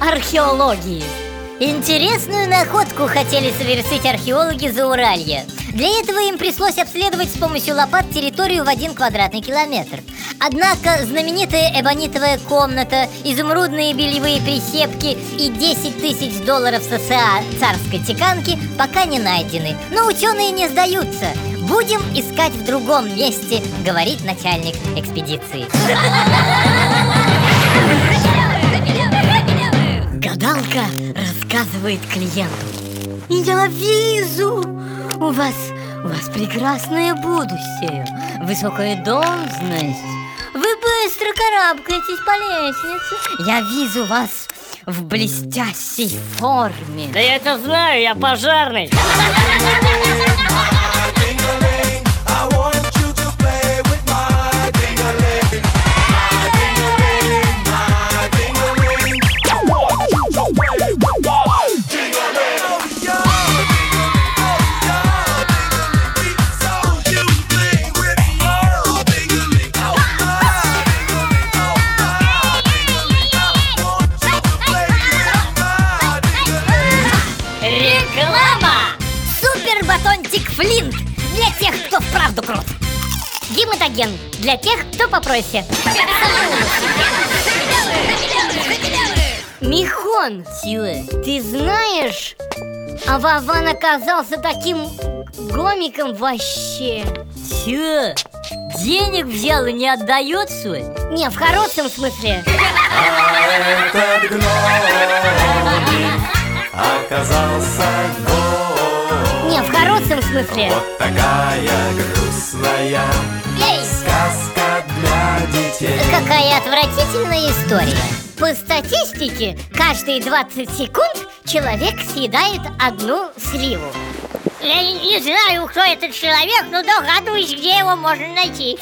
археологии. Интересную находку хотели совершить археологи Зауралья. Для этого им пришлось обследовать с помощью лопат территорию в один квадратный километр. Однако знаменитая эбонитовая комната, изумрудные бельевые прищепки и 10 тысяч долларов США царской тиканки пока не найдены. Но ученые не сдаются. Будем искать в другом месте, говорит начальник экспедиции. Гадалка рассказывает клиенту. Я вижу, у вас, у вас прекрасное будущее Высокая должность. Вы быстро карабкаетесь по лестнице. Я вижу вас в блестящей форме Да я это знаю, я пожарный Супер батончик Флинт для тех, кто вправду крут Гематоген для тех, кто попроще Михон, Силы, ты знаешь, а Вован оказался таким гомиком вообще Че? Денег взял и не отдает, что? Не, в хорошем смысле Хорошем смысле? Вот такая грустная Эй! сказка для детей. Какая отвратительная история. По статистике, каждые 20 секунд человек съедает одну сливу. Я не, не знаю, кто этот человек, но догадываюсь, где его можно найти